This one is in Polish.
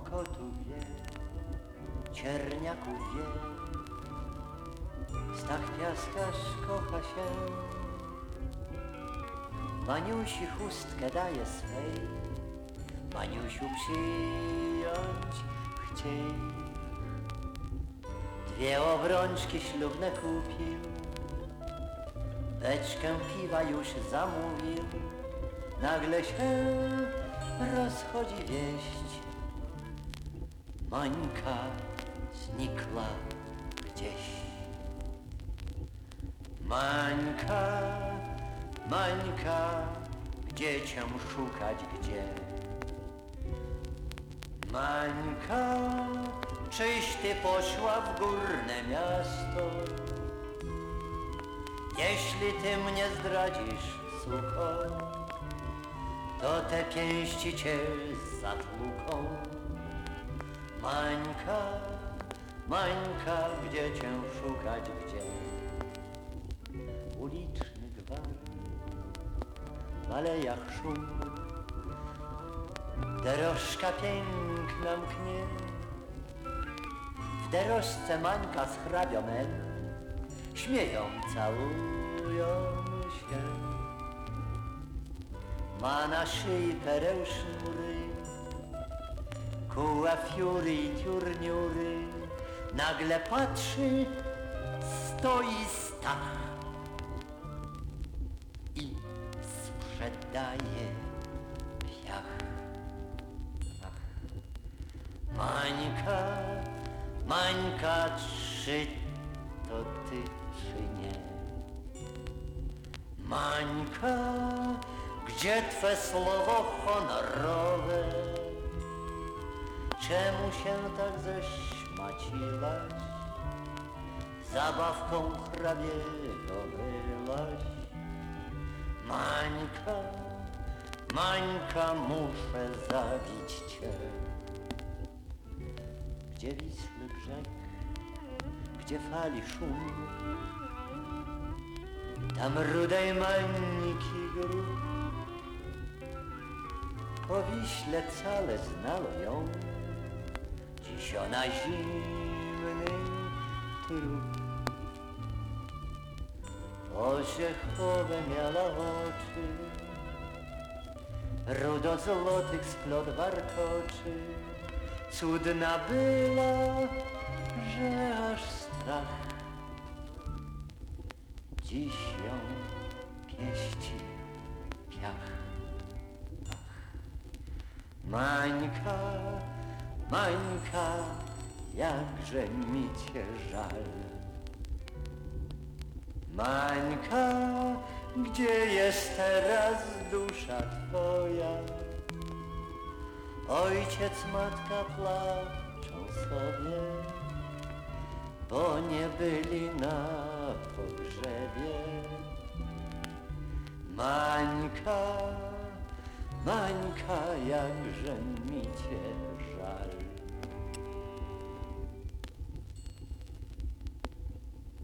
Mokotu wie, cierniaku wie, Stach piaskarz kocha się. Maniusi chustkę daje swej, Maniusiu przyjąć chciej. Dwie obrączki ślubne kupił, Beczkę piwa już zamówił, nagle się rozchodzi wieść. Mańka znikła gdzieś. Mańka, Mańka, gdzie cię szukać, gdzie? Mańka, czyś ty poszła w górne miasto? Jeśli ty mnie zdradzisz, sucho, to te pięści cię zatłuką. Mańka, Mańka, gdzie cię szukać, gdzie? Uliczny gwar, w alejach szum, dorożka piękna mknie. W dorożce Mańka z hrabiomem śmieją, całują się. Ma na szyi pereł sznury, kuła fiury i tiurniury. Nagle patrzy, stoi stach i sprzedaje piach. Ach. Mańka, Mańka, czy to ty, czy nie? Mańka, gdzie twe słowo honorowe? Czemu się tak ześmaciłaś? Zabawką hrabiego byłaś. Mańka, Mańka, muszę zabić cię. Gdzie Wisły brzeg, gdzie fali szum, tam rudej Mańki grób. Po Wiśle cale znalo ją, dziś ona zimny trup. Orzechowe miała oczy, rudo złotych splot warkoczy. Cudna była, że aż strach. Dziś ją pieści piach. Mańka, Mańka, jakże mi cię żal. Mańka, gdzie jest teraz dusza twoja? Ojciec, matka placzą sobie, bo nie byli na pogrzebie. Mańka, Mańka, jakże mi cię żal.